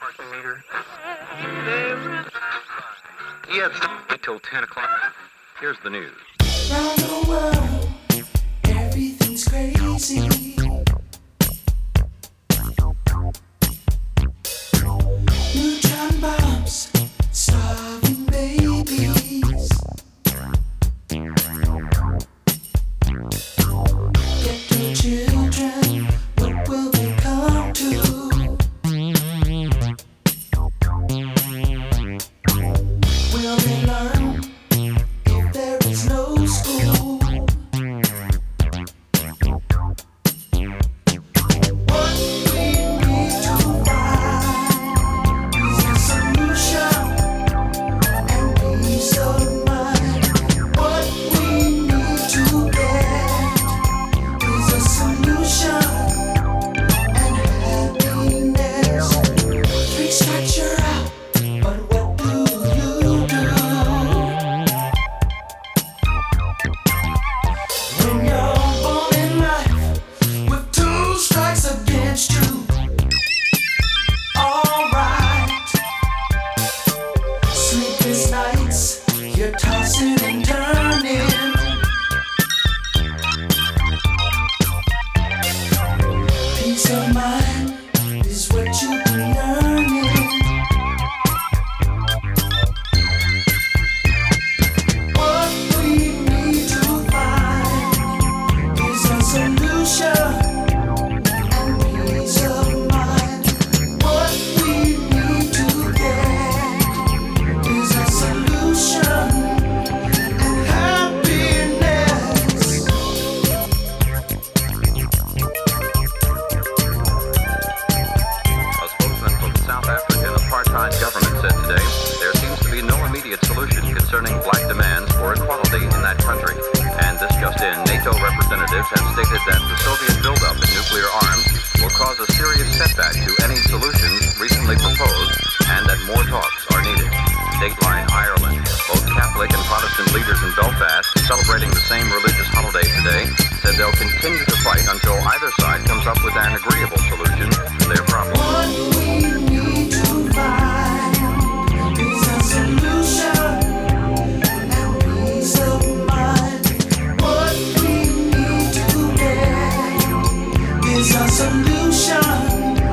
parking meter. Yeah, until 10 o'clock. Here's the news. Round the world, everything's crazy. Peace of immediate solution concerning black demands for equality in that country. And this just in, NATO representatives have stated that the Soviet buildup in nuclear arms will cause a serious setback to any solutions recently proposed and that more talks are needed. Dateline Ireland, both Catholic and Protestant leaders in Belfast celebrating the same religious holiday today, said they'll continue to fight until either side comes up with an agreeable solution to their problem. Is a solution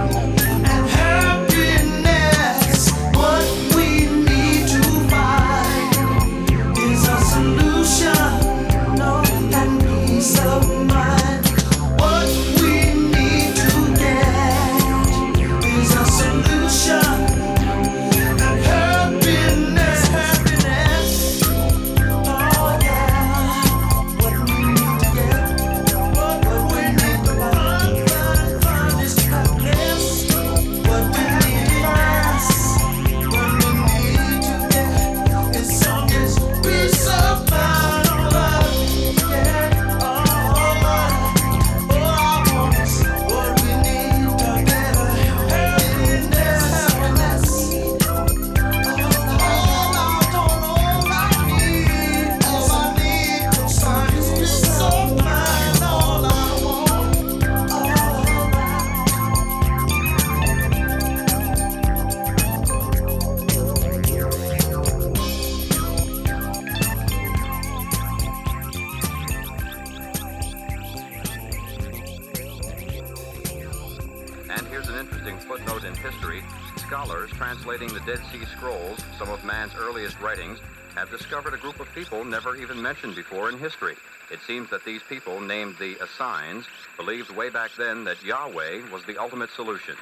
interesting footnote in history. Scholars translating the Dead Sea Scrolls, some of man's earliest writings, have discovered a group of people never even mentioned before in history. It seems that these people, named the Essenes, believed way back then that Yahweh was the ultimate solution.